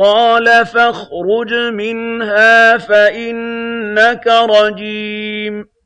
قَالَ فَاخْرُجْ مِنْهَا فَإِنَّكَ رَجِيمٌ